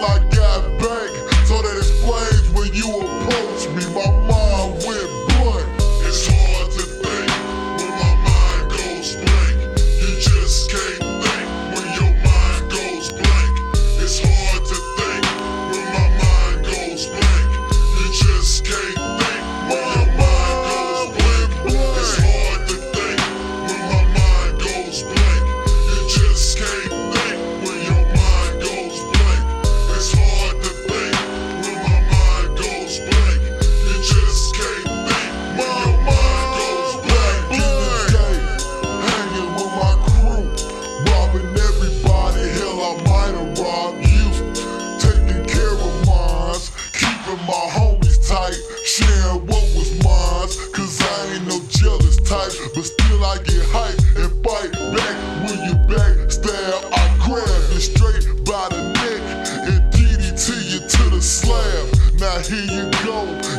like type, but still I get hype and fight back when you backstab. I grab you straight by the neck and DDT you to the slab. Now here you go.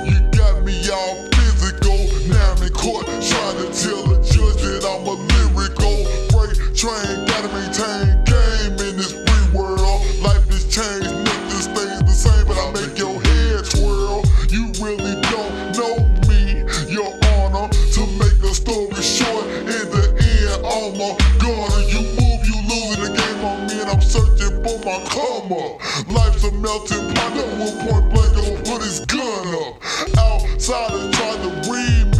and I'm searching for my karma. Life's a melting pot that will point blank gonna put his gun up. Outside and try to read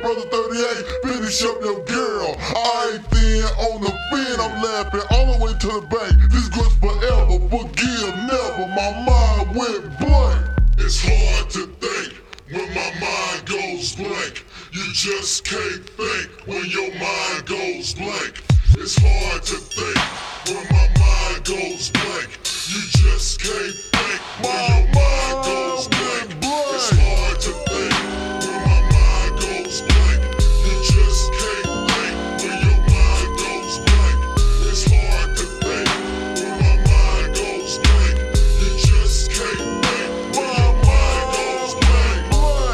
brother 38, finish up your girl. I ain't thin on the fin, I'm laughing all the way to the bank. This goes forever, forgive never. My mind went blank. It's hard to think when my mind goes blank. You just can't think when your mind goes blank. It's hard to think when my mind goes blank. You just can't think when your mind